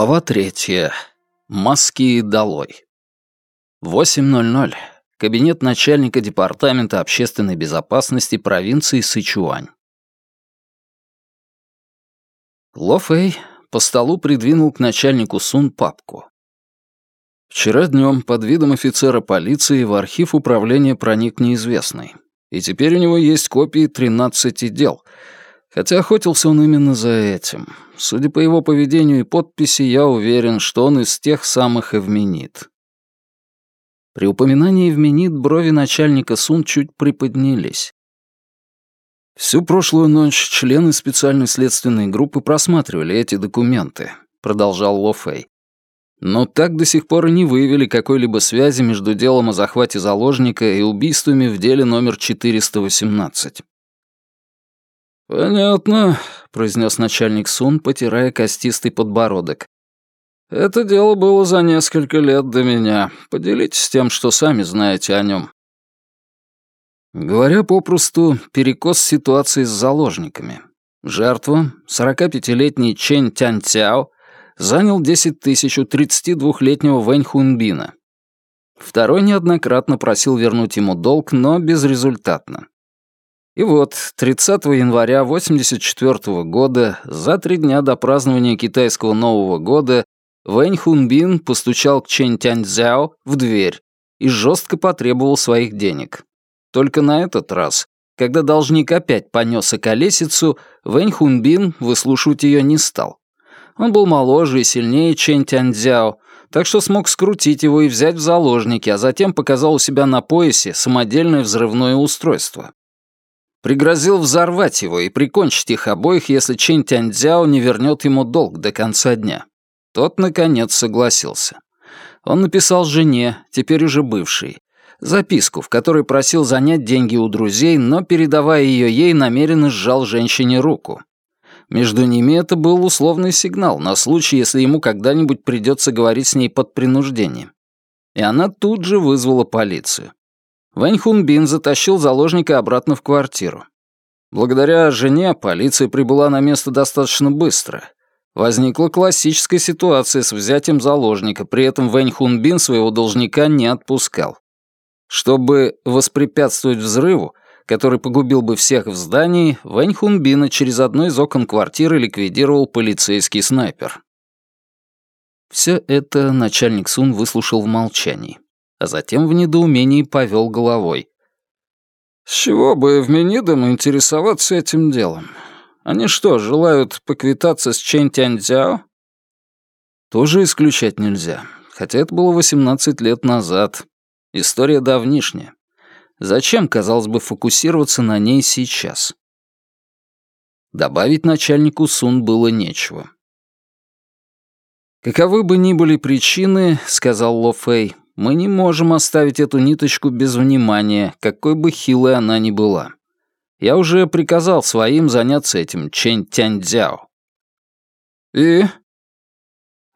Глава третья. Маски долой. 8.00. Кабинет начальника Департамента общественной безопасности провинции Сычуань. Ло Фэй по столу придвинул к начальнику Сун папку. Вчера днем под видом офицера полиции в архив управления проник неизвестный. И теперь у него есть копии 13 дел — Хотя охотился он именно за этим. Судя по его поведению и подписи, я уверен, что он из тех самых Эвменит. При упоминании Эвменит брови начальника Сун чуть приподнялись. Всю прошлую ночь члены специальной следственной группы просматривали эти документы, продолжал Ло Фэй. Но так до сих пор и не выявили какой-либо связи между делом о захвате заложника и убийствами в деле номер 418. «Понятно», — произнес начальник Сун, потирая костистый подбородок. «Это дело было за несколько лет до меня. Поделитесь тем, что сами знаете о нем». Говоря попросту, перекос ситуации с заложниками. Жертва, 45-летний Чэнь Тянь Цяо, занял 10 тысяч у 32-летнего Вэнь Хунбина. Второй неоднократно просил вернуть ему долг, но безрезультатно. И вот, 30 января 1984 года, за три дня до празднования китайского Нового года, Вэнь Хунбин постучал к Чэнь Тяньцзяо в дверь и жестко потребовал своих денег. Только на этот раз, когда должник опять понес колесицу, Вэнь Хунбин выслушивать ее не стал. Он был моложе и сильнее Чэнь Тяньцзяо, так что смог скрутить его и взять в заложники, а затем показал у себя на поясе самодельное взрывное устройство. Пригрозил взорвать его и прикончить их обоих, если Чэнь Тяньцзяо не вернет ему долг до конца дня. Тот, наконец, согласился. Он написал жене, теперь уже бывшей, записку, в которой просил занять деньги у друзей, но, передавая ее ей, намеренно сжал женщине руку. Между ними это был условный сигнал на случай, если ему когда-нибудь придется говорить с ней под принуждением. И она тут же вызвала полицию. Вэнь Хунбин затащил заложника обратно в квартиру. Благодаря жене полиция прибыла на место достаточно быстро. Возникла классическая ситуация с взятием заложника, при этом Вэнь Хунбин своего должника не отпускал. Чтобы воспрепятствовать взрыву, который погубил бы всех в здании, Вэнь Хунбина через одно из окон квартиры ликвидировал полицейский снайпер. Все это начальник Сун выслушал в молчании а затем в недоумении повел головой. «С чего бы Эвменидам интересоваться этим делом? Они что, желают поквитаться с Чэнь Тяньцзяо?» Тоже исключать нельзя, хотя это было 18 лет назад. История давнишняя. Зачем, казалось бы, фокусироваться на ней сейчас? Добавить начальнику Сун было нечего. «Каковы бы ни были причины, — сказал Ло Фэй, мы не можем оставить эту ниточку без внимания, какой бы хилой она ни была. Я уже приказал своим заняться этим Чэнь Тяньцзяо. И?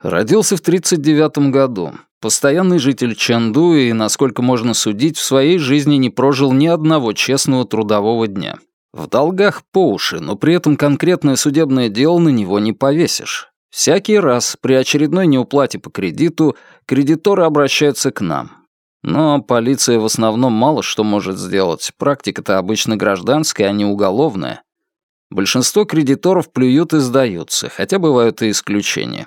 Родился в 39 году. Постоянный житель Чанду и, насколько можно судить, в своей жизни не прожил ни одного честного трудового дня. В долгах по уши, но при этом конкретное судебное дело на него не повесишь. Всякий раз при очередной неуплате по кредиту кредиторы обращаются к нам. Но полиция в основном мало что может сделать. Практика-то обычно гражданская, а не уголовная. Большинство кредиторов плюют и сдаются, хотя бывают и исключения.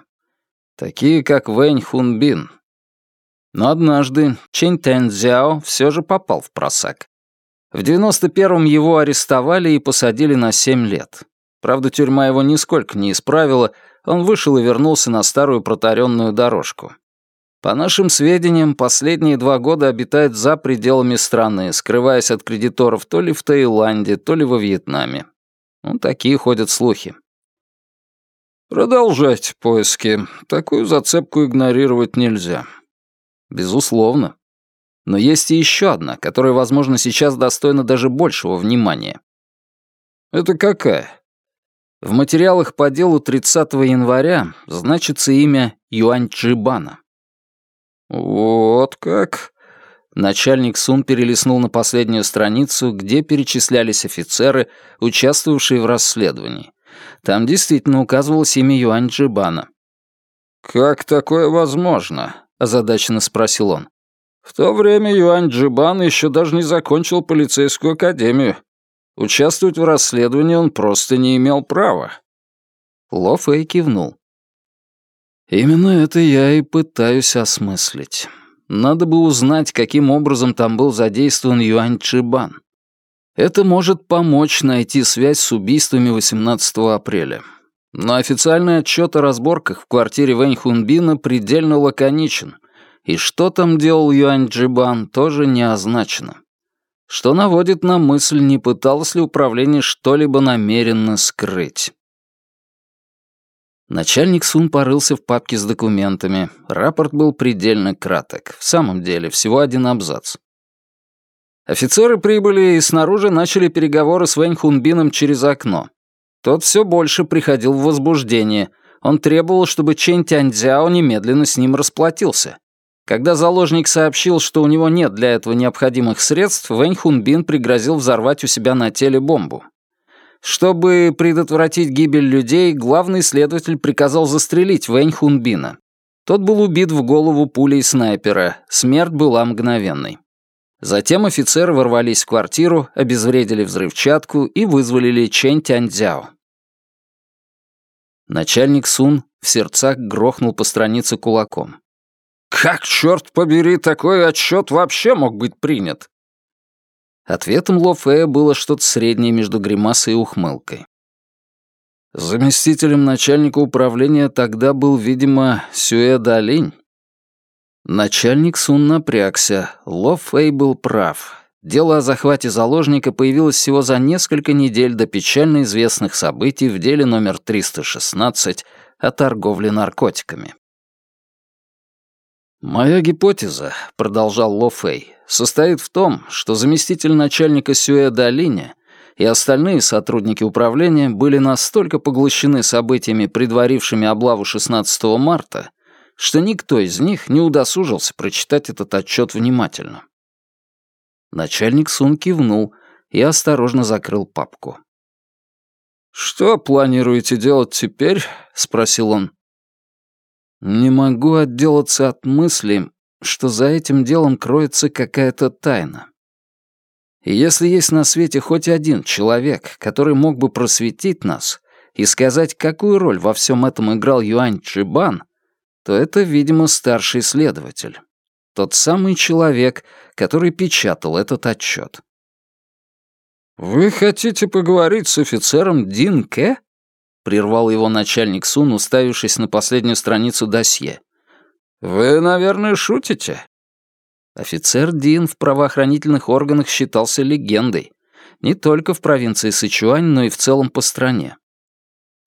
Такие, как Вэнь Хунбин. Но однажды Чэнь Тэнцзяо все же попал в просак. В 91-м его арестовали и посадили на 7 лет. Правда, тюрьма его нисколько не исправила, он вышел и вернулся на старую протаренную дорожку. По нашим сведениям, последние два года обитает за пределами страны, скрываясь от кредиторов то ли в Таиланде, то ли во Вьетнаме. Ну, такие ходят слухи. Продолжайте поиски. Такую зацепку игнорировать нельзя. Безусловно. Но есть и еще одна, которая, возможно, сейчас достойна даже большего внимания. Это какая? В материалах по делу 30 января значится имя Юань Чжибана. «Вот как?» Начальник Сун перелистнул на последнюю страницу, где перечислялись офицеры, участвовавшие в расследовании. Там действительно указывалось имя Юань Джибана. «Как такое возможно?» — озадаченно спросил он. «В то время Юань Джибан еще даже не закончил полицейскую академию. Участвовать в расследовании он просто не имел права». Ло Фэй кивнул. «Именно это я и пытаюсь осмыслить. Надо бы узнать, каким образом там был задействован Юань Чжибан. Это может помочь найти связь с убийствами 18 апреля. Но официальный отчет о разборках в квартире Вэнь Хунбина предельно лаконичен, и что там делал Юань Джибан, тоже не означено. Что наводит на мысль, не пыталось ли управление что-либо намеренно скрыть. Начальник Сун порылся в папке с документами. Рапорт был предельно краток. В самом деле, всего один абзац. Офицеры прибыли и снаружи начали переговоры с Вэнь Хунбином через окно. Тот все больше приходил в возбуждение. Он требовал, чтобы Чэнь Тяньцзяо немедленно с ним расплатился. Когда заложник сообщил, что у него нет для этого необходимых средств, Вэнь Хунбин пригрозил взорвать у себя на теле бомбу. Чтобы предотвратить гибель людей, главный следователь приказал застрелить Вэнь Хунбина. Тот был убит в голову пулей снайпера. Смерть была мгновенной. Затем офицеры ворвались в квартиру, обезвредили взрывчатку и вызвали Ли Чэнь Тяньцзяо. Начальник Сун в сердцах грохнул по странице кулаком. «Как, черт побери, такой отчет вообще мог быть принят?» Ответом Ло Фея было что-то среднее между гримасой и ухмылкой. Заместителем начальника управления тогда был, видимо, Сюэ Далинь. Начальник Сун напрягся. Ло Фэй был прав. Дело о захвате заложника появилось всего за несколько недель до печально известных событий в деле номер 316 о торговле наркотиками. «Моя гипотеза», — продолжал Ло Фэй, — «состоит в том, что заместитель начальника Сюэ Долиня и остальные сотрудники управления были настолько поглощены событиями, предварившими облаву 16 марта, что никто из них не удосужился прочитать этот отчет внимательно. Начальник Сун кивнул и осторожно закрыл папку. «Что планируете делать теперь?» — спросил он. «Не могу отделаться от мысли, что за этим делом кроется какая-то тайна. И если есть на свете хоть один человек, который мог бы просветить нас и сказать, какую роль во всем этом играл Юань Чжибан, то это, видимо, старший следователь. Тот самый человек, который печатал этот отчет. «Вы хотите поговорить с офицером Дин Кэ?» — прервал его начальник Сун, уставившись на последнюю страницу досье. «Вы, наверное, шутите?» Офицер Дин в правоохранительных органах считался легендой. Не только в провинции Сычуань, но и в целом по стране.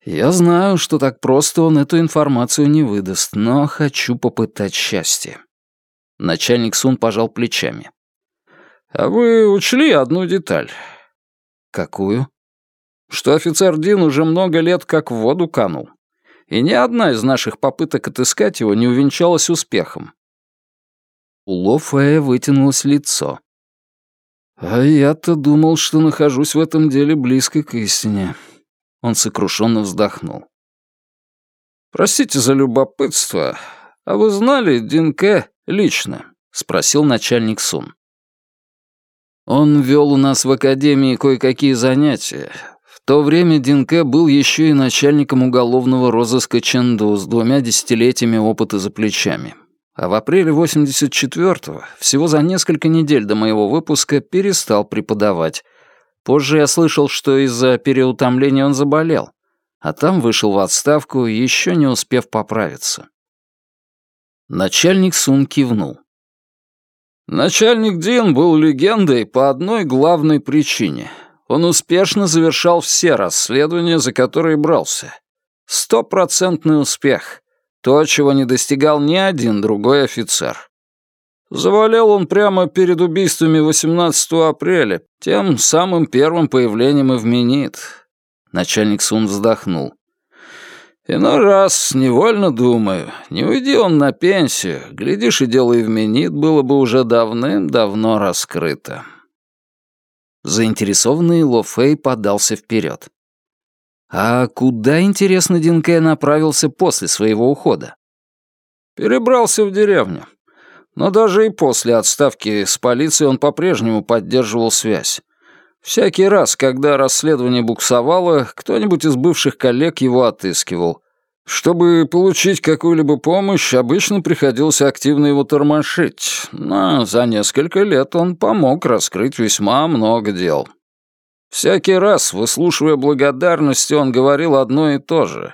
Я знаю, что так просто он эту информацию не выдаст, но хочу попытать счастье. Начальник Сун пожал плечами. А вы учли одну деталь? Какую? Что офицер Дин уже много лет как в воду канул. И ни одна из наших попыток отыскать его не увенчалась успехом. У Ло Фэя вытянулось лицо. А я-то думал, что нахожусь в этом деле близко к истине. Он сокрушенно вздохнул. «Простите за любопытство, а вы знали Динке лично?» — спросил начальник Сун. Он вел у нас в академии кое-какие занятия. То время Динке был еще и начальником уголовного розыска Ченду с двумя десятилетиями опыта за плечами. А в апреле 84-го, всего за несколько недель до моего выпуска, перестал преподавать, Позже я слышал, что из-за переутомления он заболел, а там вышел в отставку, еще не успев поправиться. Начальник Сун кивнул. Начальник Дин был легендой по одной главной причине. Он успешно завершал все расследования, за которые брался. Стопроцентный успех. То, чего не достигал ни один другой офицер. Завалил он прямо перед убийствами 18 апреля, тем самым первым появлением Эвменит. Начальник Сун вздохнул. Иной раз невольно думаю, не уйди он на пенсию, глядишь, и дело Эвменит было бы уже давным-давно раскрыто. Заинтересованный Ло Фэй подался вперед. А куда, интересно, Динкэ направился после своего ухода? Перебрался в деревню. Но даже и после отставки с полицией он по-прежнему поддерживал связь. Всякий раз, когда расследование буксовало, кто-нибудь из бывших коллег его отыскивал. Чтобы получить какую-либо помощь, обычно приходилось активно его тормошить, но за несколько лет он помог раскрыть весьма много дел. Всякий раз, выслушивая благодарности, он говорил одно и то же.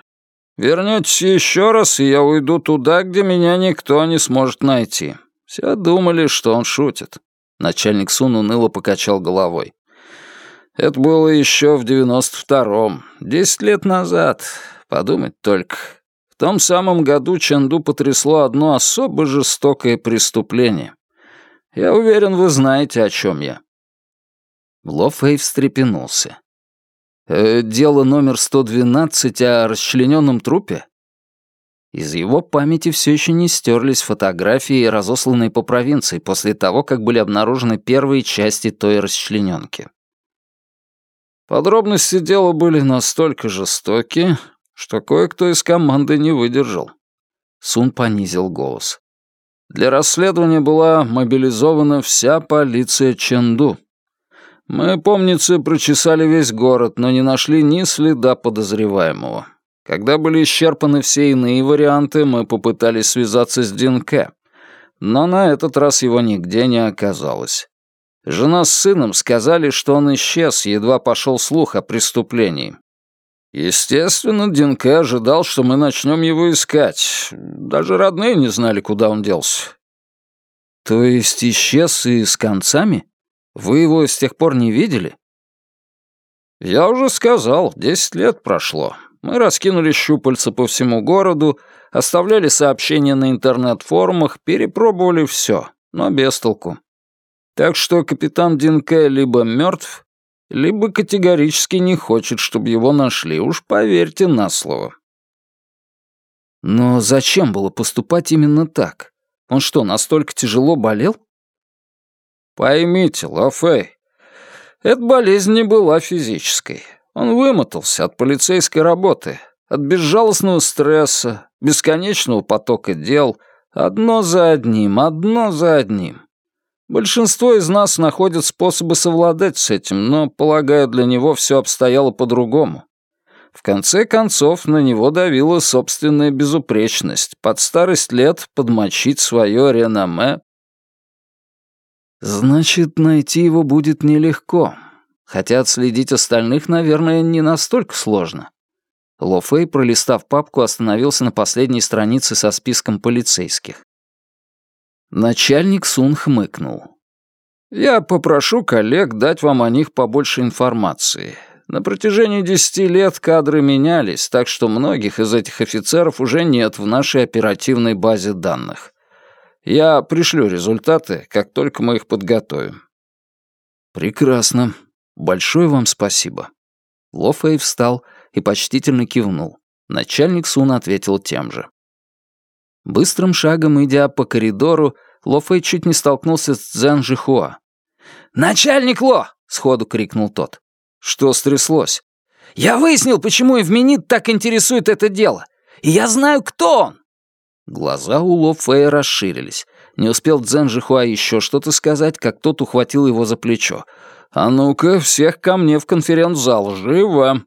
«Вернётесь еще раз, и я уйду туда, где меня никто не сможет найти». Все думали, что он шутит. Начальник Сун уныло покачал головой. Это было еще в девяносто втором, десять лет назад. Подумать только. В том самом году Чанду потрясло одно особо жестокое преступление. Я уверен, вы знаете, о чем я. Ло Фэй встрепенулся. «Э, «Дело номер 112 о расчлененном трупе?» Из его памяти все еще не стерлись фотографии, разосланные по провинции после того, как были обнаружены первые части той расчлененки. Подробности дела были настолько жестоки, что кое-кто из команды не выдержал. Сун понизил голос. Для расследования была мобилизована вся полиция Ченду. Мы, помнится, прочесали весь город, но не нашли ни следа подозреваемого. Когда были исчерпаны все иные варианты, мы попытались связаться с Динке, но на этот раз его нигде не оказалось. Жена с сыном сказали, что он исчез, едва пошел слух о преступлении. Естественно, Динке ожидал, что мы начнем его искать. Даже родные не знали, куда он делся. То есть исчез и с концами? Вы его с тех пор не видели? Я уже сказал, десять лет прошло. Мы раскинули щупальца по всему городу, оставляли сообщения на интернет-форумах, перепробовали все, но без толку. Так что капитан Динке либо мертв, либо категорически не хочет, чтобы его нашли, уж поверьте на слово. Но зачем было поступать именно так? Он что, настолько тяжело болел? Поймите, Лафей, эта болезнь не была физической. Он вымотался от полицейской работы, от безжалостного стресса, бесконечного потока дел, одно за одним, одно за одним. Большинство из нас находят способы совладать с этим, но, полагаю, для него все обстояло по-другому. В конце концов, на него давила собственная безупречность, под старость лет подмочить свое реноме. Значит, найти его будет нелегко, хотя отследить остальных, наверное, не настолько сложно. Ло Фэй, пролистав папку, остановился на последней странице со списком полицейских. Начальник Сун хмыкнул. «Я попрошу коллег дать вам о них побольше информации. На протяжении десяти лет кадры менялись, так что многих из этих офицеров уже нет в нашей оперативной базе данных. Я пришлю результаты, как только мы их подготовим». «Прекрасно. Большое вам спасибо». Ло встал и почтительно кивнул. Начальник Сун ответил тем же. Быстрым шагом, идя по коридору, Ло Фэй чуть не столкнулся с Цзэн Жихуа. «Начальник Ло!» — сходу крикнул тот. «Что стряслось?» «Я выяснил, почему Эвменит так интересует это дело. И я знаю, кто он!» Глаза у Ло Фэя расширились. Не успел Цзэн Жихуа еще что-то сказать, как тот ухватил его за плечо. «А ну-ка, всех ко мне в конференц-зал, живо!»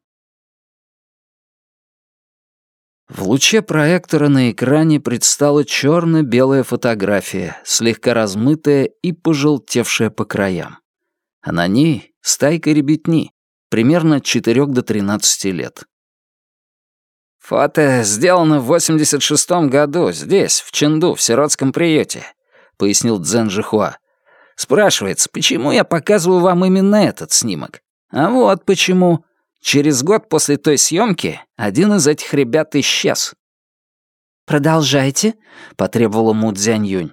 В луче проектора на экране предстала черно-белая фотография, слегка размытая и пожелтевшая по краям. А на ней стайка ребятни, примерно от 4 до 13 лет. «Фото сделано в 86-м году, здесь, в Ченду, в сиротском приюте», — пояснил Цзэн Жихуа. «Спрашивается, почему я показываю вам именно этот снимок? А вот почему. Через год после той съемки один из этих ребят исчез. «Продолжайте», — потребовала Му Цзянь Юнь.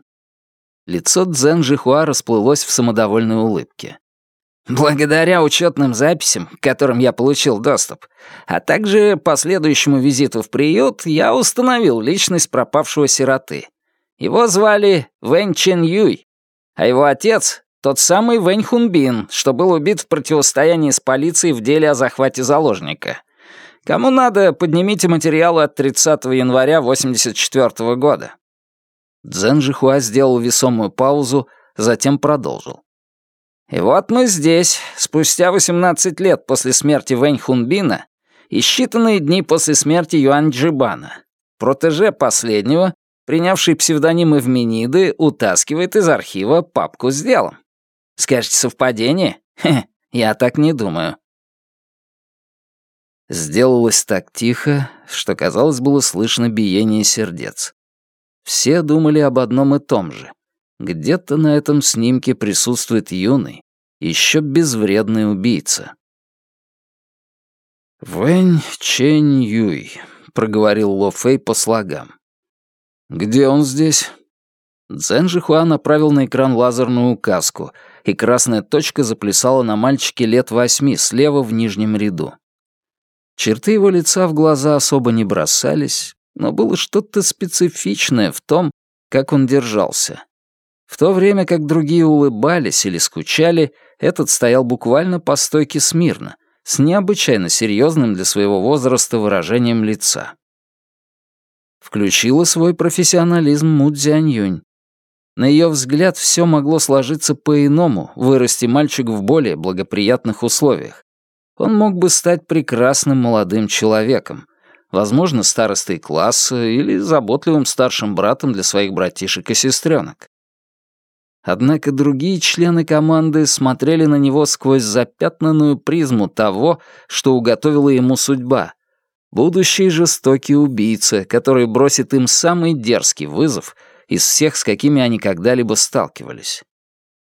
Лицо Цзэн Жихуа расплылось в самодовольной улыбке. Благодаря учетным записям, к которым я получил доступ, а также последующему визиту в приют, я установил личность пропавшего сироты. Его звали Вэнь Чен Юй, а его отец тот самый Вэнь Хунбин, что был убит в противостоянии с полицией в деле о захвате заложника. Кому надо, поднимите материалы от 30 января 84 года. Цзэн Жихуа сделал весомую паузу, затем продолжил. «И вот мы здесь, спустя 18 лет после смерти Вэнь Хунбина и считанные дни после смерти Юань Джибана. Протеже последнего, принявший псевдоним Эвмениды, утаскивает из архива папку с делом. Скажете, совпадение? Хе, я так не думаю. Сделалось так тихо, что, казалось, было слышно биение сердец. Все думали об одном и том же. Где-то на этом снимке присутствует юный, еще безвредный убийца. «Вэнь Чэнь Юй», — проговорил Ло Фэй по слогам. «Где он здесь?» Цзэн Жихуа направил на экран лазерную указку, и красная точка заплясала на мальчике лет восьми слева в нижнем ряду. Черты его лица в глаза особо не бросались, но было что-то специфичное в том, как он держался. В то время как другие улыбались или скучали, этот стоял буквально по стойке смирно, с необычайно серьезным для своего возраста выражением лица. Включила свой профессионализм Му Цзяньюнь. На ее взгляд все могло сложиться по-иному, вырасти мальчик в более благоприятных условиях он мог бы стать прекрасным молодым человеком, возможно, старостой класса или заботливым старшим братом для своих братишек и сестренок. Однако другие члены команды смотрели на него сквозь запятнанную призму того, что уготовила ему судьба. Будущий жестокий убийца, который бросит им самый дерзкий вызов из всех, с какими они когда-либо сталкивались.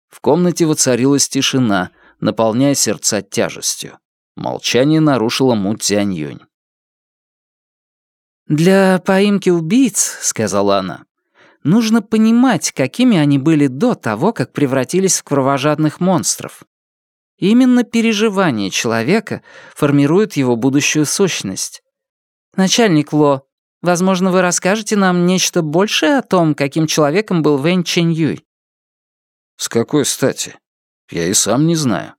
В комнате воцарилась тишина, наполняя сердца тяжестью. Молчание нарушила Му Цянь-Юнь. «Для поимки убийц, — сказала она, — нужно понимать, какими они были до того, как превратились в кровожадных монстров. Именно переживание человека формирует его будущую сущность. Начальник Ло, возможно, вы расскажете нам нечто большее о том, каким человеком был Вэнь Чэнь Юй?» «С какой стати? Я и сам не знаю».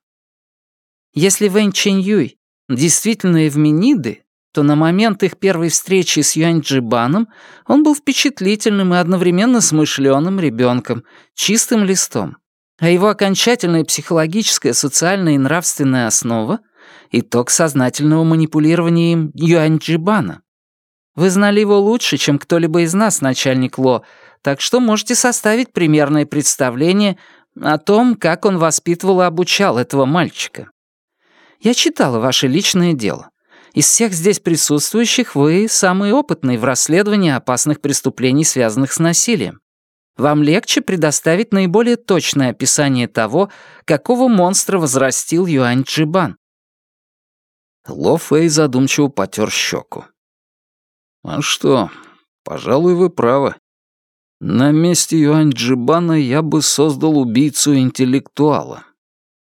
Если Вэнь Чэнь Юй действительно Эвмениды, то на момент их первой встречи с Юань Джибаном он был впечатлительным и одновременно смышленым ребенком, чистым листом. А его окончательная психологическая, социальная и нравственная основа — итог сознательного манипулирования им Юань Джибана. Вы знали его лучше, чем кто-либо из нас, начальник Ло, так что можете составить примерное представление о том, как он воспитывал и обучал этого мальчика. Я читала ваше личное дело. Из всех здесь присутствующих вы самый опытный в расследовании опасных преступлений, связанных с насилием. Вам легче предоставить наиболее точное описание того, какого монстра возрастил Юань Джибан. Ло Фэй задумчиво потер щеку. «А что, пожалуй, вы правы. На месте Юань Джибана я бы создал убийцу-интеллектуала,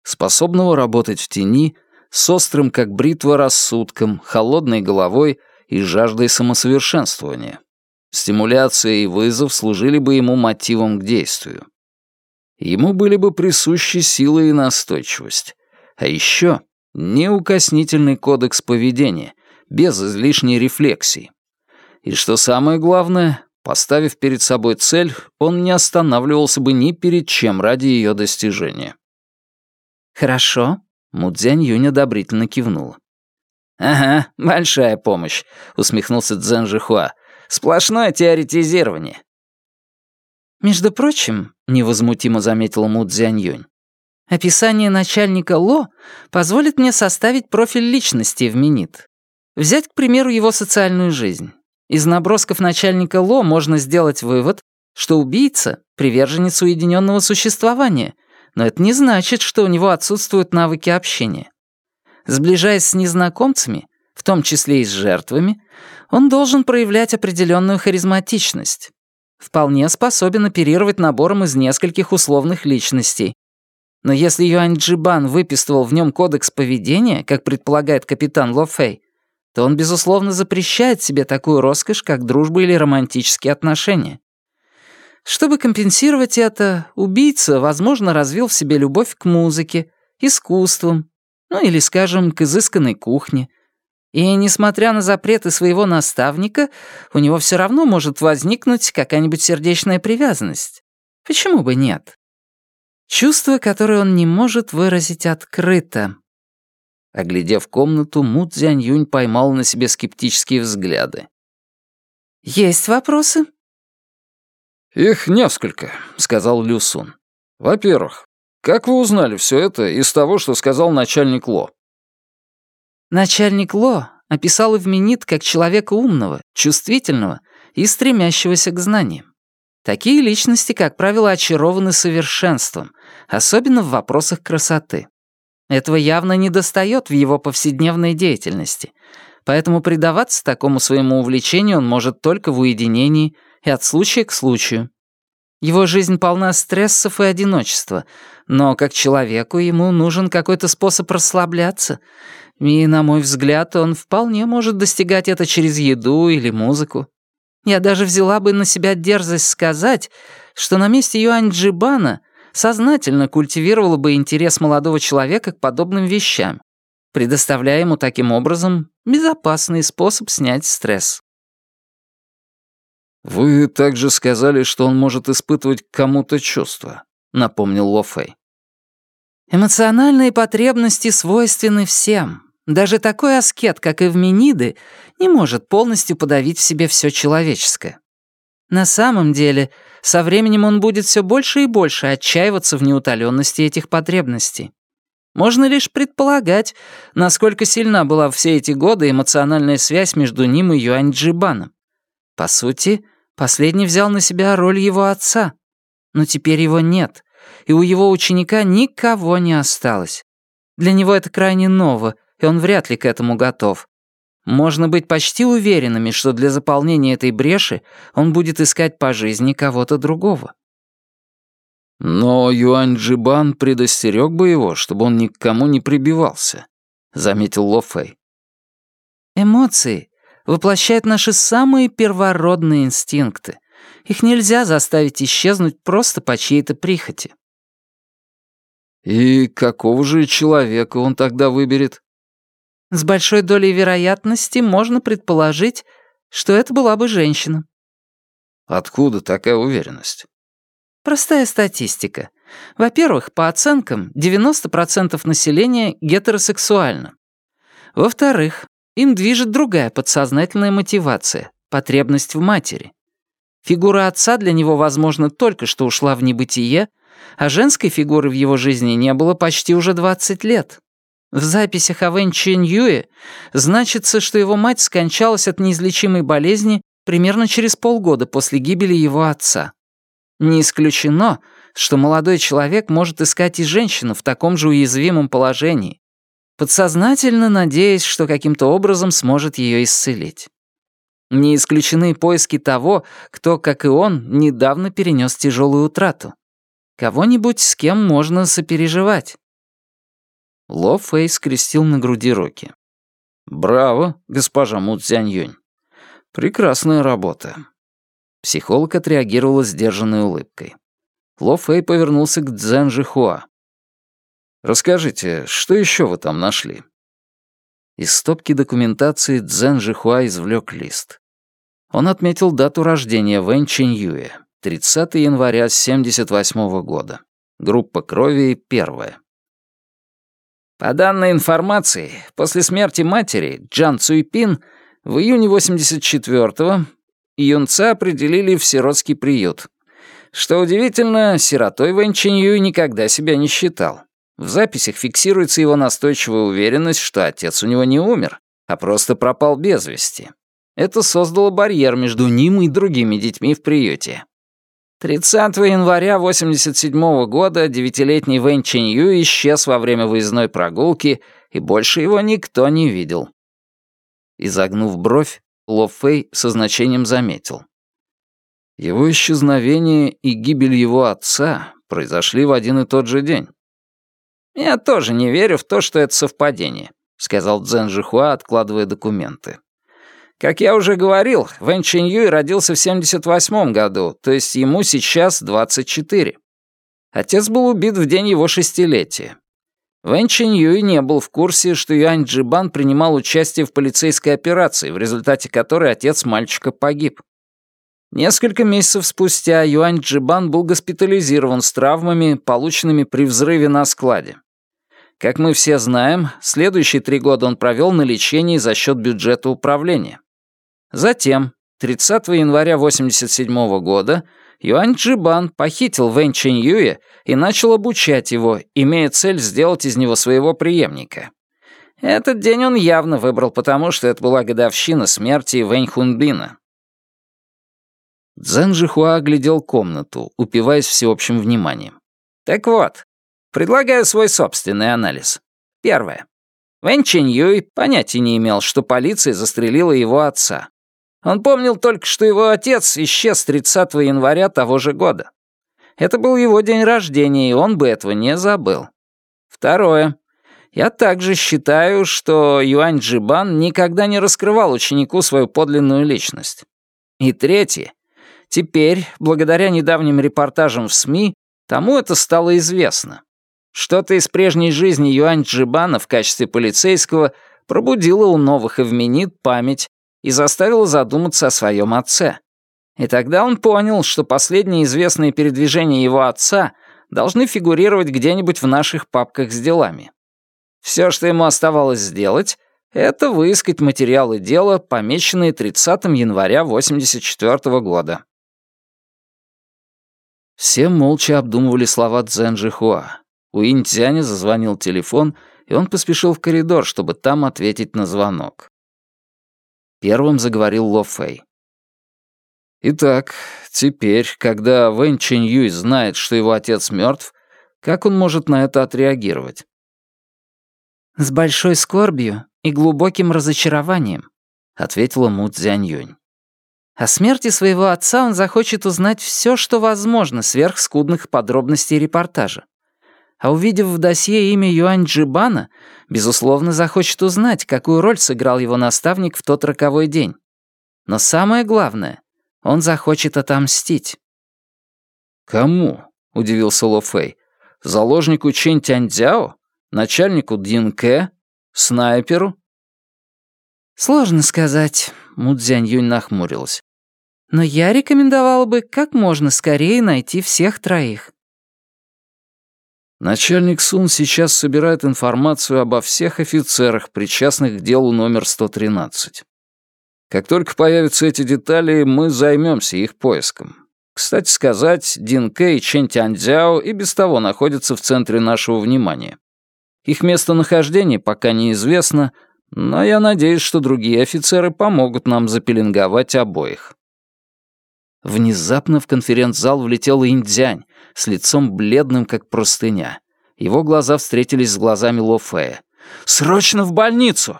способного работать в тени — с острым, как бритва, рассудком, холодной головой и жаждой самосовершенствования. Стимуляция и вызов служили бы ему мотивом к действию. Ему были бы присущи сила и настойчивость. А еще неукоснительный кодекс поведения, без излишней рефлексии. И что самое главное, поставив перед собой цель, он не останавливался бы ни перед чем ради ее достижения. «Хорошо», Мудзянь Юнь одобрительно кивнула. «Ага, большая помощь», — усмехнулся Цзэн Жихуа. «Сплошное теоретизирование». «Между прочим», — невозмутимо заметила Му Цзянь «описание начальника Ло позволит мне составить профиль личности в Минит. Взять, к примеру, его социальную жизнь. Из набросков начальника Ло можно сделать вывод, что убийца — приверженец уединенного существования — но это не значит, что у него отсутствуют навыки общения. Сближаясь с незнакомцами, в том числе и с жертвами, он должен проявлять определенную харизматичность. Вполне способен оперировать набором из нескольких условных личностей. Но если Юань Джибан выписывал в нем кодекс поведения, как предполагает капитан Ло Фэй, то он, безусловно, запрещает себе такую роскошь, как дружба или романтические отношения. Чтобы компенсировать это, убийца, возможно, развил в себе любовь к музыке, искусствам, ну или, скажем, к изысканной кухне. И, несмотря на запреты своего наставника, у него все равно может возникнуть какая-нибудь сердечная привязанность. Почему бы нет? Чувство, которое он не может выразить открыто. Оглядев комнату, Му Цзянь-Юнь поймал на себе скептические взгляды. «Есть вопросы?» «Их несколько», — сказал Лю Сун. «Во-первых, как вы узнали все это из того, что сказал начальник Ло?» Начальник Ло описал Эвменит как человека умного, чувствительного и стремящегося к знаниям. Такие личности, как правило, очарованы совершенством, особенно в вопросах красоты. Этого явно недостает в его повседневной деятельности, поэтому предаваться такому своему увлечению он может только в уединении и от случая к случаю. Его жизнь полна стрессов и одиночества, но как человеку ему нужен какой-то способ расслабляться, и, на мой взгляд, он вполне может достигать это через еду или музыку. Я даже взяла бы на себя дерзость сказать, что на месте Юань Джибана сознательно культивировала бы интерес молодого человека к подобным вещам, предоставляя ему таким образом безопасный способ снять стресс. «Вы также сказали, что он может испытывать к кому-то чувства», — напомнил Ло Фэй. «Эмоциональные потребности свойственны всем. Даже такой аскет, как Эвмениды, не может полностью подавить в себе все человеческое. На самом деле, со временем он будет все больше и больше отчаиваться в неутоленности этих потребностей. Можно лишь предполагать, насколько сильна была все эти годы эмоциональная связь между ним и Юань Джибаном. По сути, последний взял на себя роль его отца. Но теперь его нет, и у его ученика никого не осталось. Для него это крайне ново, и он вряд ли к этому готов. Можно быть почти уверенными, что для заполнения этой бреши он будет искать по жизни кого-то другого. Но Юань Джибан предостерег бы его, чтобы он ни к кому не прибивался, заметил Ло Фэй. Эмоции воплощают наши самые первородные инстинкты. Их нельзя заставить исчезнуть просто по чьей-то прихоти. И какого же человека он тогда выберет? С большой долей вероятности можно предположить, что это была бы женщина. Откуда такая уверенность? Простая статистика. Во-первых, по оценкам, 90% населения гетеросексуально. Во-вторых, им движет другая подсознательная мотивация — потребность в матери. Фигура отца для него, возможно, только что ушла в небытие, а женской фигуры в его жизни не было почти уже 20 лет. В записях о Вэн Юе значится, что его мать скончалась от неизлечимой болезни примерно через полгода после гибели его отца. Не исключено, что молодой человек может искать и женщину в таком же уязвимом положении, подсознательно надеясь, что каким-то образом сможет ее исцелить. Не исключены поиски того, кто, как и он, недавно перенес тяжелую утрату. Кого-нибудь, с кем можно сопереживать. Ло Фэй скрестил на груди руки. «Браво, госпожа Му Цзяньюнь. Прекрасная работа». Психолог отреагировала сдержанной улыбкой. Ло Фэй повернулся к Цзэн Жихуа. «Расскажите, что еще вы там нашли?» Из стопки документации Цзэн Жихуа извлек лист. Он отметил дату рождения Вэнь Чиньюэ, 30 января 78 года. Группа крови первая. По данной информации, после смерти матери, Джан Цуйпин, в июне 84-го юнца определили в сиротский приют. Что удивительно, сиротой Вэнь Чинью никогда себя не считал. В записях фиксируется его настойчивая уверенность, что отец у него не умер, а просто пропал без вести. Это создало барьер между ним и другими детьми в приюте. 30 января 87 года девятилетний Вэнь Чинью исчез во время выездной прогулки, и больше его никто не видел. Изогнув бровь, Ло Фэй со значением заметил. Его исчезновение и гибель его отца произошли в один и тот же день. «Я тоже не верю в то, что это совпадение», — сказал Цзэн Жихуа, откладывая документы. Как я уже говорил, Вэн Чинь Юй родился в 78 году, то есть ему сейчас 24. Отец был убит в день его шестилетия. Вэн Чинь Юй не был в курсе, что Юань Джибан принимал участие в полицейской операции, в результате которой отец мальчика погиб. Несколько месяцев спустя Юань Джибан был госпитализирован с травмами, полученными при взрыве на складе. Как мы все знаем, следующие три года он провел на лечении за счет бюджета управления. Затем, 30 января 1987 года, Юань Джибан похитил Вэнь Чэнь Юя и начал обучать его, имея цель сделать из него своего преемника. Этот день он явно выбрал потому, что это была годовщина смерти Вэнь Хунбина. Цзэн Жихуа оглядел комнату, упиваясь всеобщим вниманием. «Так вот, предлагаю свой собственный анализ. Первое. Вэнь Чэнь Юй понятия не имел, что полиция застрелила его отца. Он помнил только, что его отец исчез 30 января того же года. Это был его день рождения, и он бы этого не забыл. Второе. Я также считаю, что Юань Джибан никогда не раскрывал ученику свою подлинную личность. И третье. Теперь, благодаря недавним репортажам в СМИ, тому это стало известно. Что-то из прежней жизни Юань Джибана в качестве полицейского пробудило у новых Эвменит память и заставило задуматься о своем отце. И тогда он понял, что последние известные передвижения его отца должны фигурировать где-нибудь в наших папках с делами. Все, что ему оставалось сделать, это выискать материалы дела, помеченные 30 января 1984 года. Все молча обдумывали слова Цзэн Жихуа. У Интяня зазвонил телефон, и он поспешил в коридор, чтобы там ответить на звонок. Первым заговорил Ло Фэй. Итак, теперь, когда Вэнь Чэнь Юй знает, что его отец мертв, как он может на это отреагировать? «С большой скорбью и глубоким разочарованием», — ответила Му Цзянь Юнь. О смерти своего отца он захочет узнать все, что возможно, сверх скудных подробностей репортажа. А увидев в досье имя Юань Джибана, безусловно, захочет узнать, какую роль сыграл его наставник в тот роковой день. Но самое главное, он захочет отомстить. «Кому?» — удивился Ло Фэй. «Заложнику Чэнь Тяньцзяо? Начальнику Дин Кэ? Снайперу?» «Сложно сказать», — Мудзянь Юнь нахмурилась. «Но я рекомендовала бы как можно скорее найти всех троих». Начальник Сун сейчас собирает информацию обо всех офицерах, причастных к делу номер 113. Как только появятся эти детали, мы займемся их поиском. Кстати сказать, Дин Кэй и Чен Тяньцзяо и без того находятся в центре нашего внимания. Их местонахождение пока неизвестно, но я надеюсь, что другие офицеры помогут нам запеленговать обоих. Внезапно в конференц-зал влетел Индзянь с лицом бледным, как простыня. Его глаза встретились с глазами Ло Фея. «Срочно в больницу!»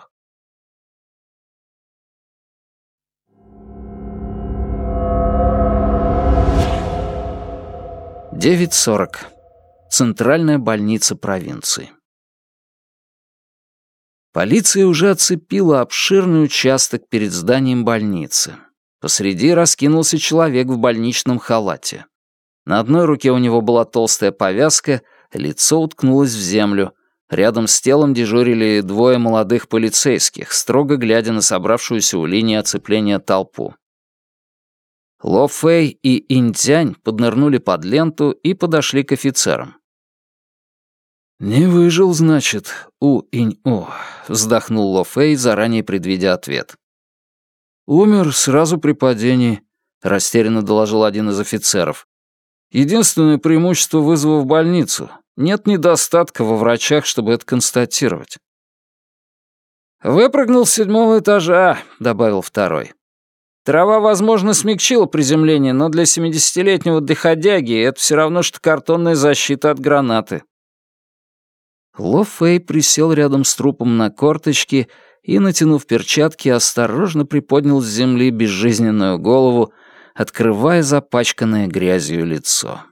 Девять сорок. Центральная больница провинции. Полиция уже оцепила обширный участок перед зданием больницы. Посреди раскинулся человек в больничном халате. На одной руке у него была толстая повязка, лицо уткнулось в землю. Рядом с телом дежурили двое молодых полицейских, строго глядя на собравшуюся у линии оцепления толпу. Ло Фэй и Интянь поднырнули под ленту и подошли к офицерам. «Не выжил, значит, У-Инь-У», — вздохнул Ло Фэй, заранее предвидя ответ. «Умер сразу при падении», — растерянно доложил один из офицеров. «Единственное преимущество вызова в больницу. Нет недостатка во врачах, чтобы это констатировать». «Выпрыгнул с седьмого этажа», — добавил второй. «Трава, возможно, смягчила приземление, но для семидесятилетнего доходяги это все равно, что картонная защита от гранаты». Ло Фэй присел рядом с трупом на корточки и, натянув перчатки, осторожно приподнял с земли безжизненную голову, открывая запачканное грязью лицо.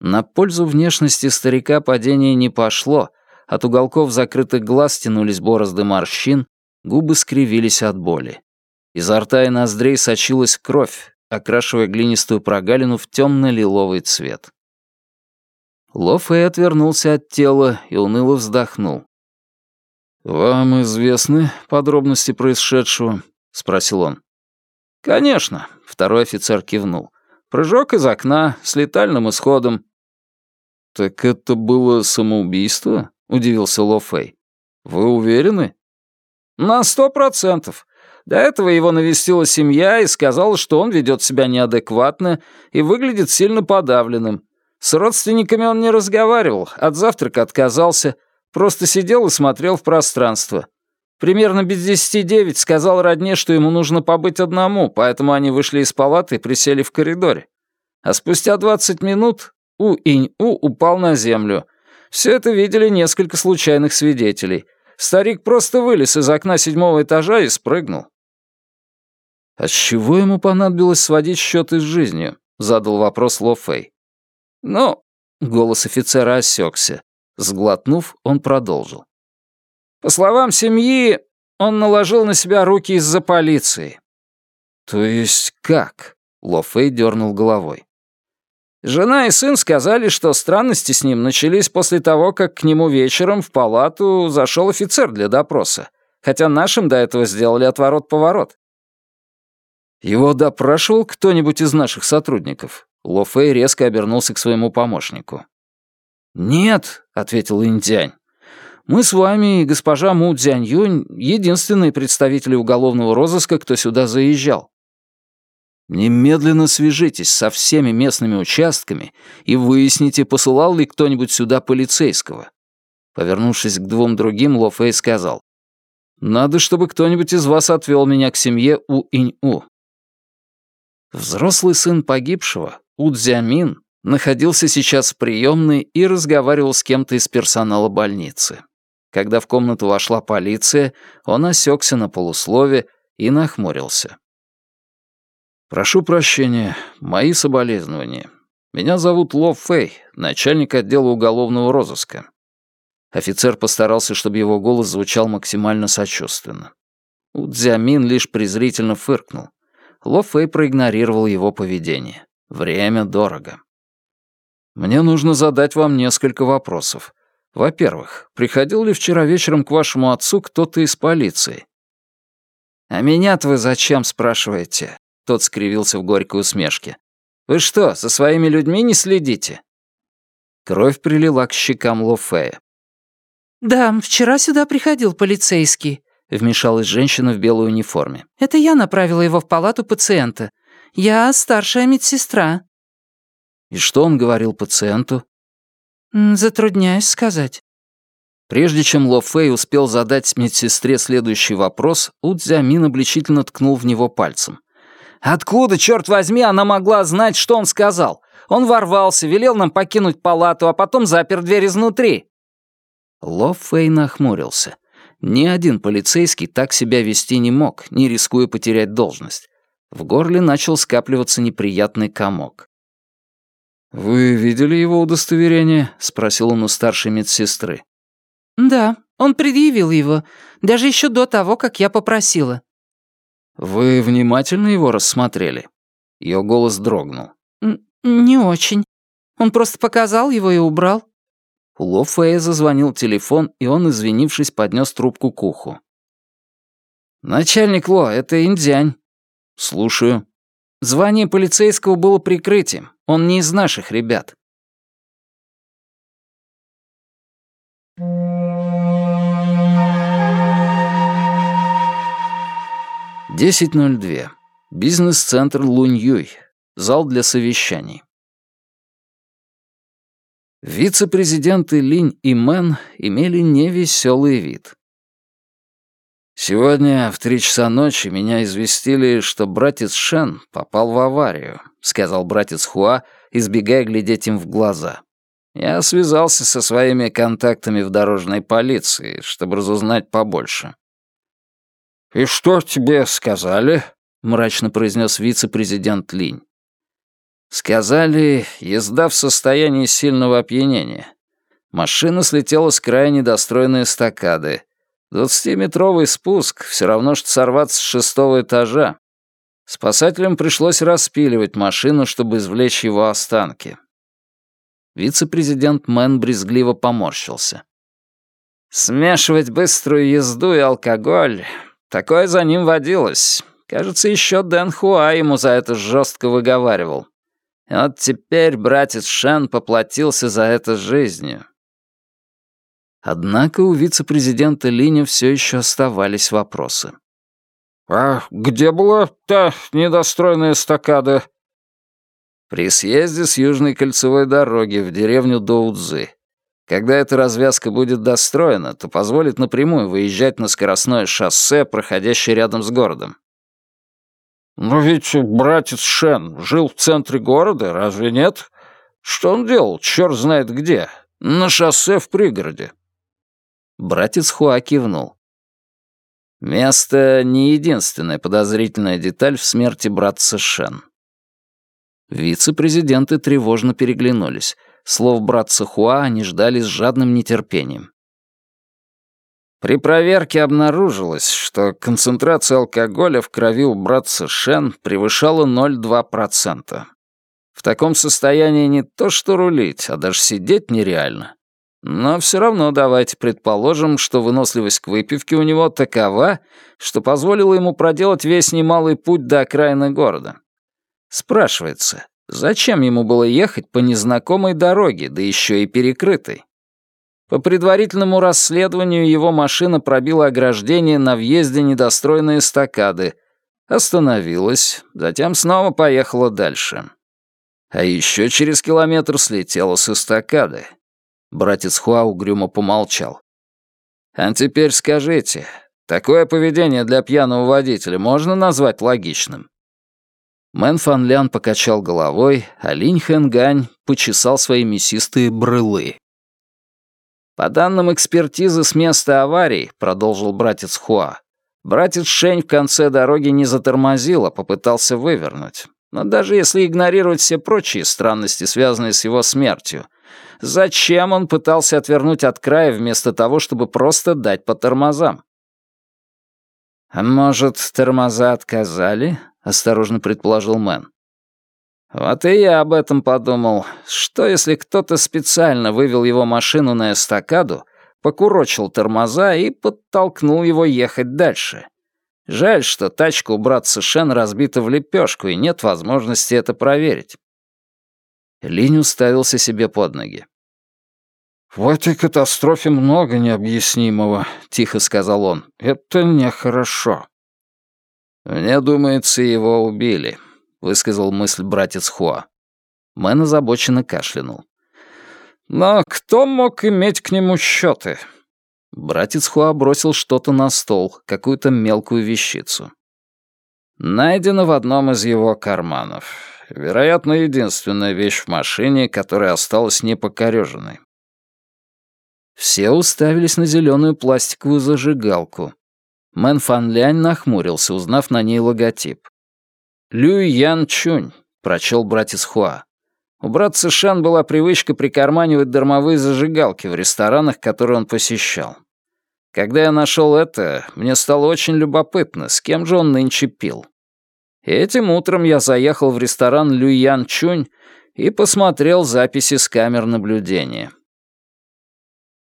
На пользу внешности старика падение не пошло, от уголков закрытых глаз тянулись борозды морщин, губы скривились от боли. Изо рта и ноздрей сочилась кровь, окрашивая глинистую прогалину в темно-лиловый цвет. Ло отвернулся от тела и уныло вздохнул. «Вам известны подробности происшедшего?» — спросил он. «Конечно», — второй офицер кивнул. «Прыжок из окна с летальным исходом». «Так это было самоубийство?» — удивился Ло Фэй. «Вы уверены?» «На сто процентов. До этого его навестила семья и сказала, что он ведет себя неадекватно и выглядит сильно подавленным. С родственниками он не разговаривал, от завтрака отказался, просто сидел и смотрел в пространство. Примерно без десяти девять сказал родне, что ему нужно побыть одному, поэтому они вышли из палаты и присели в коридоре. А спустя двадцать минут У-Инь-У упал на землю. Все это видели несколько случайных свидетелей. Старик просто вылез из окна седьмого этажа и спрыгнул. «А с чего ему понадобилось сводить счеты с жизнью?» — задал вопрос Ло Фэй. «Ну...» — голос офицера осекся. Сглотнув, он продолжил. «По словам семьи, он наложил на себя руки из-за полиции». «То есть как?» — Ло Фэй дернул головой. Жена и сын сказали, что странности с ним начались после того, как к нему вечером в палату зашел офицер для допроса, хотя нашим до этого сделали отворот-поворот. «Его допрашивал кто-нибудь из наших сотрудников?» Ло Фэй резко обернулся к своему помощнику. «Нет», — ответил Индянь. «Мы с вами и госпожа Му Цзянь Юнь единственные представители уголовного розыска, кто сюда заезжал. Немедленно свяжитесь со всеми местными участками и выясните, посылал ли кто-нибудь сюда полицейского». Повернувшись к двум другим, Ло Фэй сказал. «Надо, чтобы кто-нибудь из вас отвел меня к семье У-Инь-У. Взрослый сын погибшего, Удзямин, находился сейчас в приемной и разговаривал с кем-то из персонала больницы. Когда в комнату вошла полиция, он осекся на полуслове и нахмурился. «Прошу прощения, мои соболезнования. Меня зовут Ло Фэй, начальник отдела уголовного розыска». Офицер постарался, чтобы его голос звучал максимально сочувственно. Удзямин лишь презрительно фыркнул. Ло Фэй проигнорировал его поведение. Время дорого. Мне нужно задать вам несколько вопросов. Во-первых, приходил ли вчера вечером к вашему отцу кто-то из полиции? «А меня-то вы зачем спрашиваете?» Тот скривился в горькой усмешке. «Вы что, за своими людьми не следите?» Кровь прилила к щекам Лофея. «Да, вчера сюда приходил полицейский. — вмешалась женщина в белой униформе. «Это я направила его в палату пациента. Я старшая медсестра». «И что он говорил пациенту?» «Затрудняюсь сказать». Прежде чем Ло Фэй успел задать медсестре следующий вопрос, Удзямин обличительно ткнул в него пальцем. «Откуда, черт возьми, она могла знать, что он сказал? Он ворвался, велел нам покинуть палату, а потом запер дверь изнутри». Ло Фэй нахмурился. Ни один полицейский так себя вести не мог, не рискуя потерять должность. В горле начал скапливаться неприятный комок. «Вы видели его удостоверение?» — спросил он у старшей медсестры. «Да, он предъявил его, даже еще до того, как я попросила». «Вы внимательно его рассмотрели?» Ее голос дрогнул. «Не очень. Он просто показал его и убрал». У Ло Фэя зазвонил телефон, и он, извинившись, поднес трубку к уху. «Начальник Ло, это Индзянь». «Слушаю». «Звание полицейского было прикрытием. Он не из наших ребят». Десять ноль две. Бизнес-центр Лунь-Юй. Зал для совещаний. Вице-президенты Линь и Мэн имели невеселый вид. «Сегодня в три часа ночи меня известили, что братец Шен попал в аварию», — сказал братец Хуа, избегая глядеть им в глаза. «Я связался со своими контактами в дорожной полиции, чтобы разузнать побольше». «И что тебе сказали?» — мрачно произнес вице-президент Линь. Сказали, езда в состоянии сильного опьянения. Машина слетела с края недостроенной эстакады. Двадцатиметровый спуск, все равно, что сорваться с шестого этажа. Спасателям пришлось распиливать машину, чтобы извлечь его останки. Вице-президент Мэн брезгливо поморщился. «Смешивать быструю езду и алкоголь — такое за ним водилось. Кажется, еще Дэн Хуа ему за это жестко выговаривал. И вот теперь братец Шен поплатился за это жизнью». Однако у вице-президента Линя все еще оставались вопросы. «А где была та недостроенная эстакада?» При съезде с Южной кольцевой дороги в деревню Доудзы. Когда эта развязка будет достроена, то позволит напрямую выезжать на скоростное шоссе, проходящее рядом с городом. «Но ведь братец Шен жил в центре города, разве нет? Что он делал, черт знает где? На шоссе в пригороде». Братец Хуа кивнул. Место — не единственная подозрительная деталь в смерти братца Шен. Вице-президенты тревожно переглянулись. Слов братца Хуа они ждали с жадным нетерпением. При проверке обнаружилось, что концентрация алкоголя в крови у братца Шен превышала 0,2%. В таком состоянии не то что рулить, а даже сидеть нереально. Но все равно давайте предположим, что выносливость к выпивке у него такова, что позволила ему проделать весь немалый путь до окраины города. Спрашивается, зачем ему было ехать по незнакомой дороге, да еще и перекрытой? По предварительному расследованию его машина пробила ограждение на въезде недостроенной эстакады, остановилась, затем снова поехала дальше. А еще через километр слетела с эстакады. Братец Хуа угрюмо помолчал. «А теперь скажите, такое поведение для пьяного водителя можно назвать логичным?» Мэн Фан Лян покачал головой, а Линь Хэн Гань почесал свои мясистые брылы. «По данным экспертизы с места аварии», — продолжил братец Хуа, братец Шень в конце дороги не затормозил, а попытался вывернуть. Но даже если игнорировать все прочие странности, связанные с его смертью, зачем он пытался отвернуть от края вместо того, чтобы просто дать по тормозам? «А может, тормоза отказали?» — осторожно предположил Мэн. «Вот и я об этом подумал. Что, если кто-то специально вывел его машину на эстакаду, покурочил тормоза и подтолкнул его ехать дальше? Жаль, что тачка у братца Шен разбита в лепешку, и нет возможности это проверить». Линь уставился себе под ноги. «В этой катастрофе много необъяснимого», — тихо сказал он. «Это нехорошо». «Мне думается, его убили», — высказал мысль братец Хуа. Мэн озабоченно кашлянул. «Но кто мог иметь к нему счеты?» Братец Хуа бросил что-то на стол, какую-то мелкую вещицу. «Найдено в одном из его карманов. Вероятно, единственная вещь в машине, которая осталась непокорёженной». Все уставились на зеленую пластиковую зажигалку. Мэн Фан Лянь нахмурился, узнав на ней логотип. «Лю Ян Чунь», — прочел братец Хуа. У братца Шан была привычка прикарманивать дармовые зажигалки в ресторанах, которые он посещал. Когда я нашел это, мне стало очень любопытно, с кем же он нынче пил. Этим утром я заехал в ресторан Лю Ян Чунь и посмотрел записи с камер наблюдения.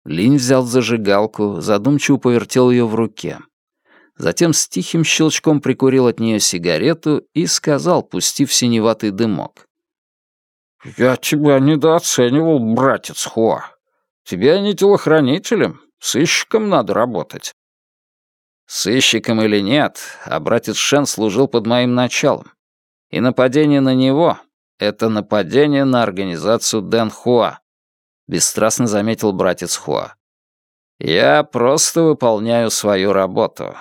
Линь взял зажигалку, задумчиво повертел ее в руке затем с тихим щелчком прикурил от нее сигарету и сказал, пустив синеватый дымок. «Я тебя недооценивал, братец Хуа. Тебе не телохранителем, сыщиком надо работать». Сыщиком или нет, а братец Шен служил под моим началом. И нападение на него — это нападение на организацию Дэн Хуа, бесстрастно заметил братец Хуа. Я просто выполняю свою работу.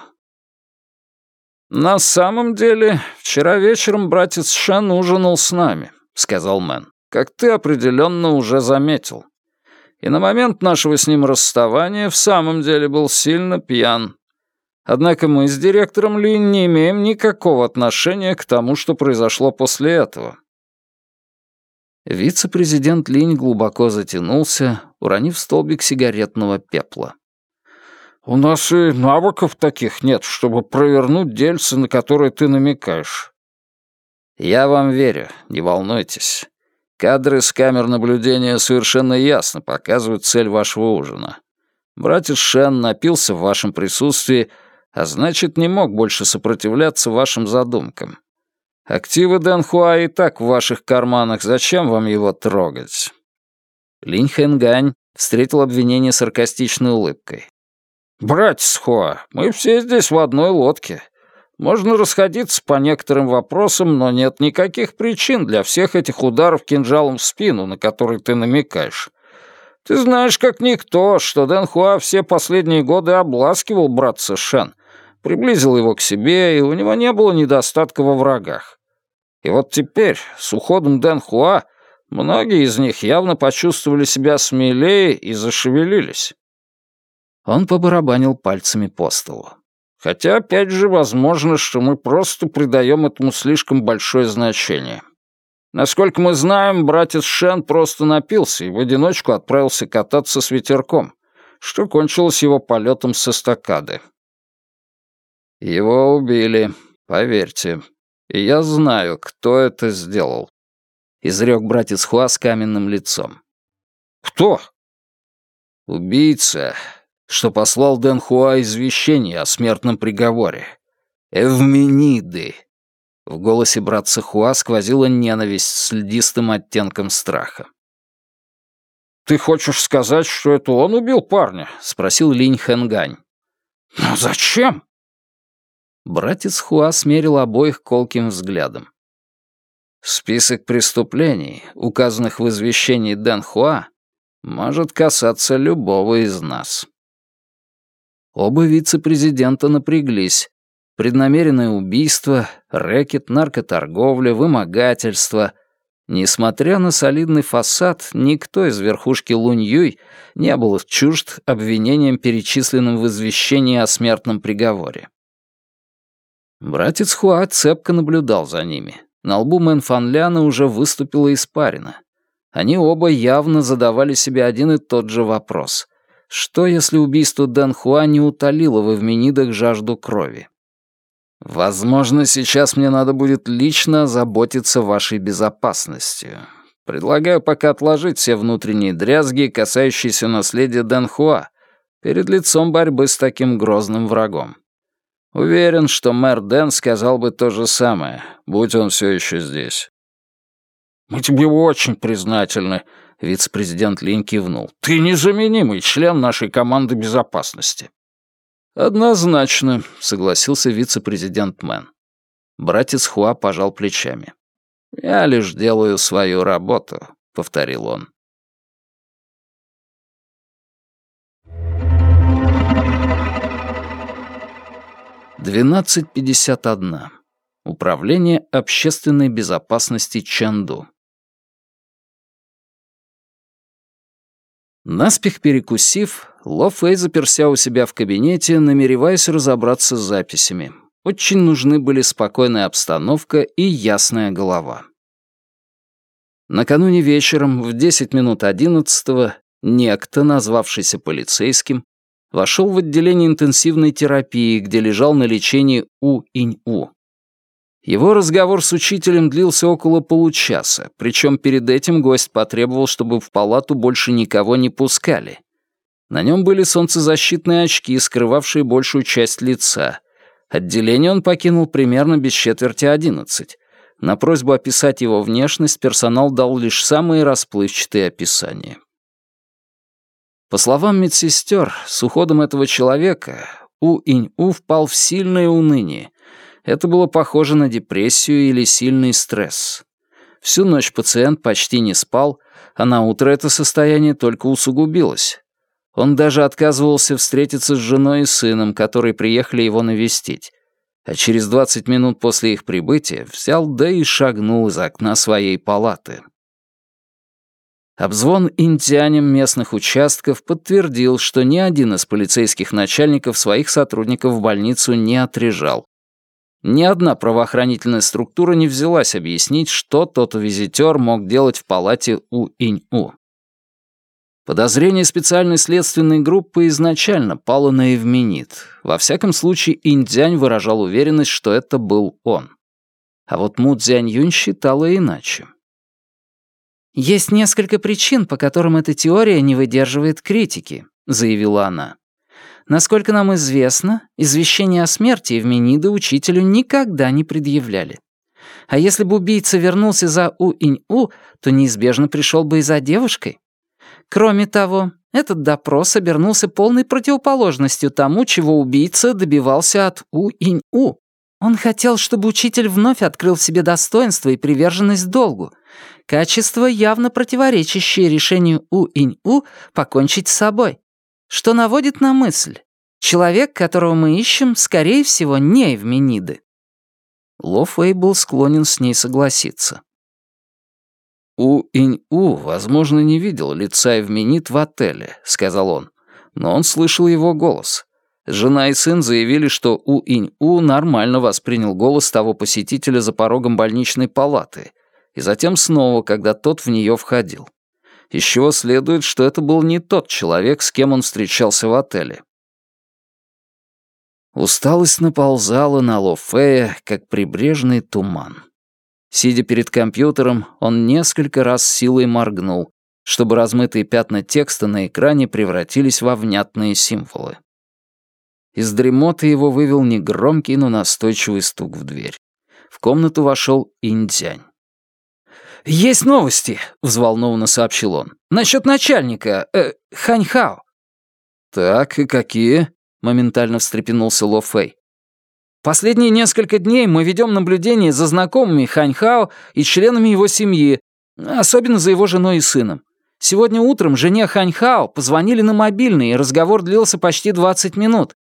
«На самом деле, вчера вечером братец Шен ужинал с нами», — сказал Мэн, «как ты определенно уже заметил. И на момент нашего с ним расставания в самом деле был сильно пьян. Однако мы с директором Ли не имеем никакого отношения к тому, что произошло после этого». Вице-президент Линь глубоко затянулся, уронив столбик сигаретного пепла. У нас и навыков таких нет, чтобы провернуть дельцы, на которые ты намекаешь. Я вам верю, не волнуйтесь. Кадры с камер наблюдения совершенно ясно показывают цель вашего ужина. Братец Шен напился в вашем присутствии, а значит, не мог больше сопротивляться вашим задумкам. Активы Дэн Хуа и так в ваших карманах, зачем вам его трогать?» Линь Хэнгань встретил обвинение саркастичной улыбкой. «Братец Хуа, мы все здесь в одной лодке. Можно расходиться по некоторым вопросам, но нет никаких причин для всех этих ударов кинжалом в спину, на которые ты намекаешь. Ты знаешь как никто, что Дэн Хуа все последние годы обласкивал братца Шен, приблизил его к себе, и у него не было недостатка во врагах. И вот теперь, с уходом Дэн Хуа, многие из них явно почувствовали себя смелее и зашевелились. Он побарабанил пальцами по столу. Хотя, опять же, возможно, что мы просто придаем этому слишком большое значение. Насколько мы знаем, братец Шен просто напился и в одиночку отправился кататься с ветерком, что кончилось его полетом с эстакады. Его убили, поверьте. И я знаю, кто это сделал. Изрек братец Хуа с каменным лицом. Кто? Убийца, что послал Дэн Хуа извещение о смертном приговоре. Эвмениды. В голосе братца Хуа сквозила ненависть с льдистым оттенком страха. «Ты хочешь сказать, что это он убил парня?» — спросил Линь Хэнгань. «Но зачем?» Братец Хуа смерил обоих колким взглядом. Список преступлений, указанных в извещении Дэн Хуа, может касаться любого из нас. Оба вице-президента напряглись. Преднамеренное убийство, рэкет, наркоторговля, вымогательство. Несмотря на солидный фасад, никто из верхушки Лунь-Юй не был чужд обвинением, перечисленным в извещении о смертном приговоре. Братец Хуа цепко наблюдал за ними. На лбу Мэн Фанляна уже выступила испарина. Они оба явно задавали себе один и тот же вопрос. Что, если убийство Дэн Хуа не утолило в Эвменидах жажду крови? Возможно, сейчас мне надо будет лично заботиться вашей безопасностью. Предлагаю пока отложить все внутренние дрязги, касающиеся наследия Дэн Хуа, перед лицом борьбы с таким грозным врагом. Уверен, что мэр Дэн сказал бы то же самое, будь он все еще здесь. «Мы тебе очень признательны», Вице-президент Линь кивнул. «Ты незаменимый член нашей команды безопасности». «Однозначно», — согласился вице-президент Мэн. Братец Хуа пожал плечами. «Я лишь делаю свою работу», — повторил он. Двенадцать пятьдесят одна. Управление общественной безопасности Чанду. Наспех перекусив, Ло Фэй заперся у себя в кабинете, намереваясь разобраться с записями. Очень нужны были спокойная обстановка и ясная голова. Накануне вечером в 10 минут 11 некто, назвавшийся полицейским, вошел в отделение интенсивной терапии, где лежал на лечении У-Инь-У. Его разговор с учителем длился около получаса, причем перед этим гость потребовал, чтобы в палату больше никого не пускали. На нем были солнцезащитные очки, скрывавшие большую часть лица. Отделение он покинул примерно без четверти одиннадцать. На просьбу описать его внешность персонал дал лишь самые расплывчатые описания. По словам медсестер, с уходом этого человека У-Инь-У впал в сильное уныние — это было похоже на депрессию или сильный стресс. Всю ночь пациент почти не спал, а на утро это состояние только усугубилось. Он даже отказывался встретиться с женой и сыном, которые приехали его навестить. А через 20 минут после их прибытия взял да и шагнул из окна своей палаты. Обзвон интянем местных участков подтвердил, что ни один из полицейских начальников своих сотрудников в больницу не отрежал, ни одна правоохранительная структура не взялась объяснить, что тот визитер мог делать в палате у Инь-У. Подозрение специальной следственной группы изначально пало на Эвменит. Во всяком случае, Индзянь выражал уверенность, что это был он. А вот Му Цзянь Юнь считала иначе. «Есть несколько причин, по которым эта теория не выдерживает критики», — заявила она. «Насколько нам известно, извещение о смерти Евменида учителю никогда не предъявляли. А если бы убийца вернулся за У-Инь-У, то неизбежно пришел бы и за девушкой. Кроме того, этот допрос обернулся полной противоположностью тому, чего убийца добивался от У-Инь-У. Он хотел, чтобы учитель вновь открыл в себе достоинство и приверженность долгу, качество, явно противоречащее решению У-Инь-У покончить с собой. Что наводит на мысль, человек, которого мы ищем, скорее всего, не Эвмениды. Ло Фэй был склонен с ней согласиться. «У-Инь-У, возможно, не видел лица Эвменит в отеле», — сказал он. «Но он слышал его голос. Жена и сын заявили, что У-Инь-У нормально воспринял голос того посетителя за порогом больничной палаты, и затем снова, когда тот в нее входил. Из чего следует, что это был не тот человек, с кем он встречался в отеле. Усталость наползала на Ло Фея, как прибрежный туман. Сидя перед компьютером, он несколько раз силой моргнул, чтобы размытые пятна текста на экране превратились во внятные символы. Из дремоты его вывел негромкий, но настойчивый стук в дверь. В комнату вошел Индзянь. «Есть новости», — взволнованно сообщил он. «Насчет начальника, э, Ханьхао». «Так, и какие?» — моментально встрепенулся Ло Фэй. Последние несколько дней мы ведем наблюдение за знакомыми Ханьхао и членами его семьи, особенно за его женой и сыном. Сегодня утром жене Ханьхао позвонили на мобильный, и разговор длился почти 20 минут.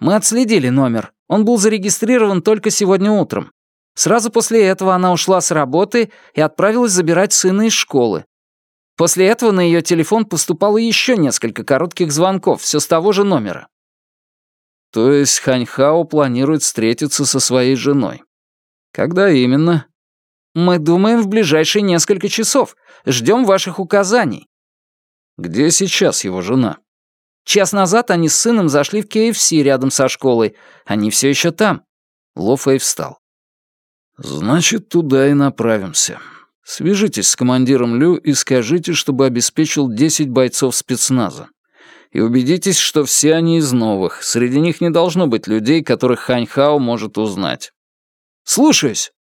Мы отследили номер. Он был зарегистрирован только сегодня утром. Сразу после этого она ушла с работы и отправилась забирать сына из школы. После этого на ее телефон поступало еще несколько коротких звонков, все с того же номера. То есть Ханьхао планирует встретиться со своей женой. Когда именно? Мы думаем в ближайшие несколько часов. Ждем ваших указаний. Где сейчас его жена? Час назад они с сыном зашли в КФС рядом со школой. Они все еще там. Ло Фэй встал. Значит, туда и направимся. Свяжитесь с командиром Лю и скажите, чтобы обеспечил 10 бойцов спецназа и убедитесь, что все они из новых. Среди них не должно быть людей, которых Ханьхао может узнать. «Слушаюсь»,